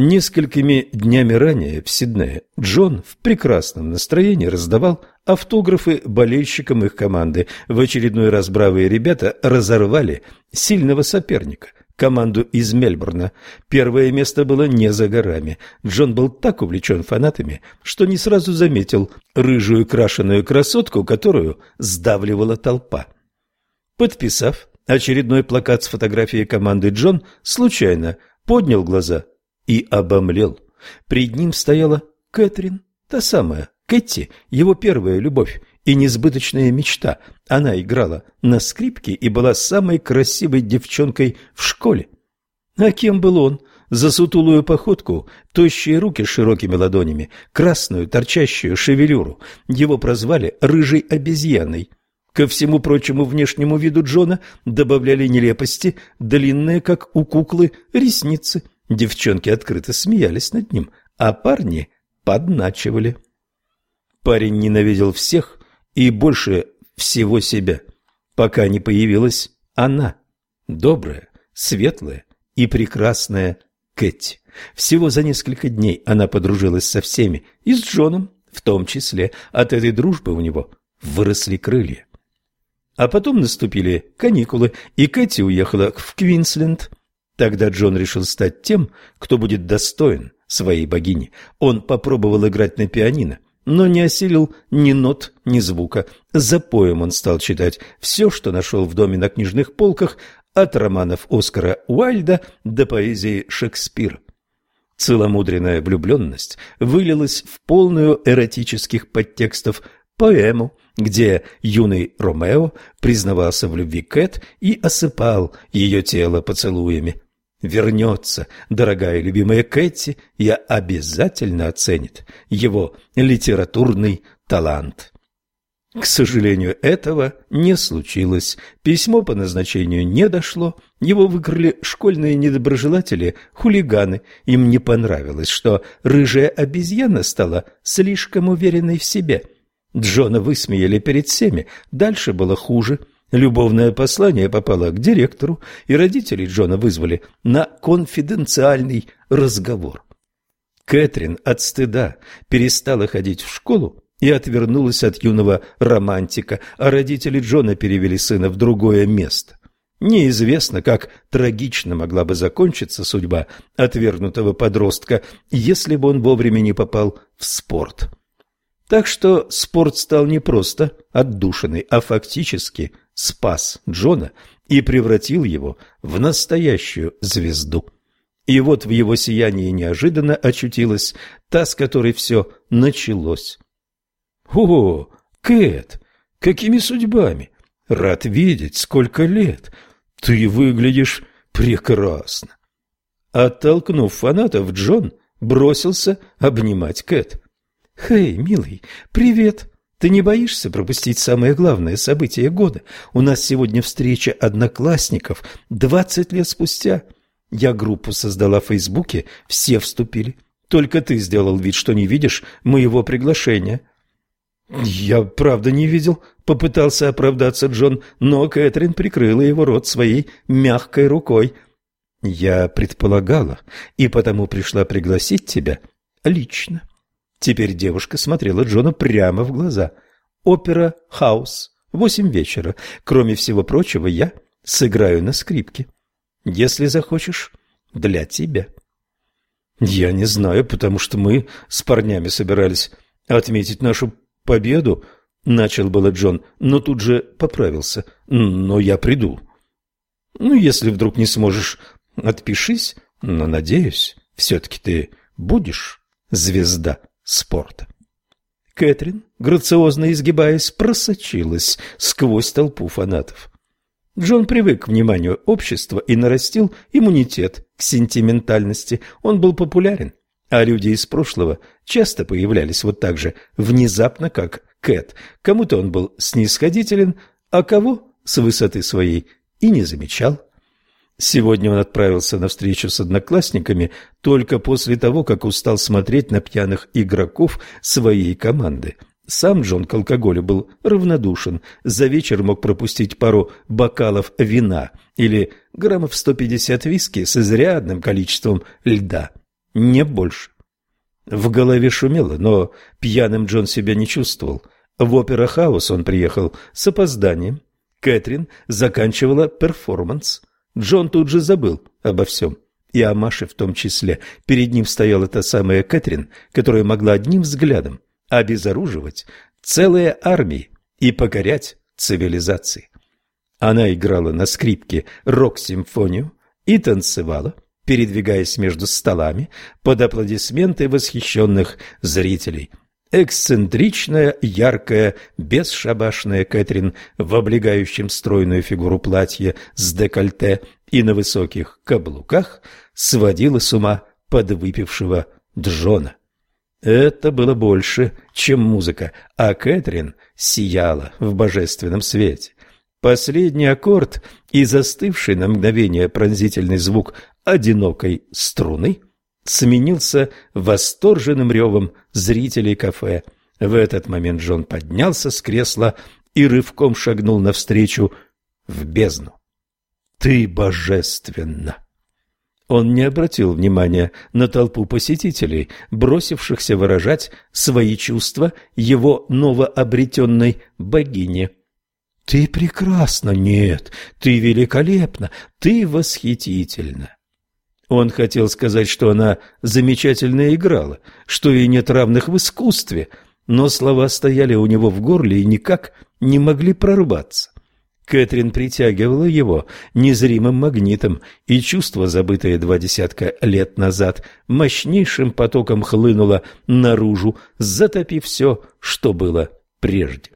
Несколькими днями ранее в Сиднее Джон в прекрасном настроении раздавал автографы болельщикам их команды. В очередной раз бравые ребята разорвали сильного соперника, команду из Мельбурна. Первое место было не за горами. Джон был так увлечен фанатами, что не сразу заметил рыжую крашеную красотку, которую сдавливала толпа. Подписав очередной плакат с фотографией команды, Джон случайно поднял глаза – и обомлел. Пред ним стояла Кэтрин, та самая, Кэти, его первая любовь и несбыточная мечта. Она играла на скрипке и была самой красивой девчонкой в школе. А кем был он? За сутулую походку, тощие руки с широкими ладонями, красную торчащую шевелюру. Его прозвали «рыжей обезьяной». Ко всему прочему внешнему виду Джона добавляли нелепости, длинные, как у куклы, ресницы – Девчонки открыто смеялись над ним, а парни подначивали. Парень ненавидел всех и больше всего себя, пока не появилась она, добрая, светлая и прекрасная Кэти. Всего за несколько дней она подружилась со всеми, и с Джоном в том числе. От этой дружбы у него выросли крылья. А потом наступили каникулы, и Кэти уехала в Квинсленд. Тогда Джон решил стать тем, кто будет достоин своей богини. Он попробовал играть на пианино, но не осилил ни нот, ни звука. За поем он стал читать все, что нашел в доме на книжных полках, от романов Оскара Уайльда до поэзии Шекспира. Целомудренная влюбленность вылилась в полную эротических подтекстов поэму, где юный Ромео признавался в любви Кэт и осыпал ее тело поцелуями вернется, дорогая любимая Кэти, я обязательно оценит его литературный талант. К сожалению, этого не случилось. Письмо по назначению не дошло. Его выкрали школьные недоброжелатели, хулиганы. Им не понравилось, что рыжая обезьяна стала слишком уверенной в себе. Джона высмеяли перед всеми. Дальше было хуже. Любовное послание попало к директору, и родители Джона вызвали на конфиденциальный разговор. Кэтрин от стыда перестала ходить в школу и отвернулась от юного романтика, а родители Джона перевели сына в другое место. Неизвестно, как трагично могла бы закончиться судьба отвергнутого подростка, если бы он вовремя не попал в спорт. Так что спорт стал не просто отдушиной, а фактически спас Джона и превратил его в настоящую звезду. И вот в его сиянии неожиданно очутилась та, с которой все началось. «О, Кэт, какими судьбами? Рад видеть, сколько лет! Ты выглядишь прекрасно!» Оттолкнув фанатов, Джон бросился обнимать Кэт. «Хей, милый, привет! Ты не боишься пропустить самое главное событие года? У нас сегодня встреча одноклассников, двадцать лет спустя. Я группу создала в Фейсбуке, все вступили. Только ты сделал вид, что не видишь моего приглашения». «Я правда не видел», — попытался оправдаться Джон, но Кэтрин прикрыла его рот своей мягкой рукой. «Я предполагала, и потому пришла пригласить тебя лично». Теперь девушка смотрела Джона прямо в глаза. «Опера Хаус. Восемь вечера. Кроме всего прочего, я сыграю на скрипке. Если захочешь, для тебя». «Я не знаю, потому что мы с парнями собирались отметить нашу победу», — начал было Джон, но тут же поправился. «Но я приду». «Ну, если вдруг не сможешь, отпишись, но, надеюсь, все-таки ты будешь звезда» спорта. Кэтрин, грациозно изгибаясь, просочилась сквозь толпу фанатов. Джон привык к вниманию общества и нарастил иммунитет к сентиментальности. Он был популярен, а люди из прошлого часто появлялись вот так же внезапно, как Кэт. Кому-то он был снисходителен, а кого с высоты своей и не замечал. Сегодня он отправился на встречу с одноклассниками только после того, как устал смотреть на пьяных игроков своей команды. Сам Джон к алкоголю был равнодушен, за вечер мог пропустить пару бокалов вина или граммов 150 виски с изрядным количеством льда. не больше. В голове шумело, но пьяным Джон себя не чувствовал. В опера-хаус он приехал с опозданием. Кэтрин заканчивала перформанс. Джон тут же забыл обо всем. И о Маше в том числе. Перед ним стояла та самая Кэтрин, которая могла одним взглядом обезоруживать целые армии и покорять цивилизации. Она играла на скрипке рок-симфонию и танцевала, передвигаясь между столами под аплодисменты восхищенных зрителей. Эксцентричная, яркая, бесшабашная Кэтрин в облегающем стройную фигуру платье с декольте и на высоких каблуках сводила с ума подвыпившего Джона. Это было больше, чем музыка, а Кэтрин сияла в божественном свете. Последний аккорд и застывший на мгновение пронзительный звук одинокой струны сменился восторженным ревом зрителей кафе. В этот момент Джон поднялся с кресла и рывком шагнул навстречу в бездну. «Ты божественна!» Он не обратил внимания на толпу посетителей, бросившихся выражать свои чувства его новообретенной богине. Ты прекрасна, нет, ты великолепна, ты восхитительна. Он хотел сказать, что она замечательно играла, что ей нет равных в искусстве, но слова стояли у него в горле и никак не могли прорваться. Кэтрин притягивала его незримым магнитом, и чувство, забытое два десятка лет назад, мощнейшим потоком хлынуло наружу, затопив все, что было прежде.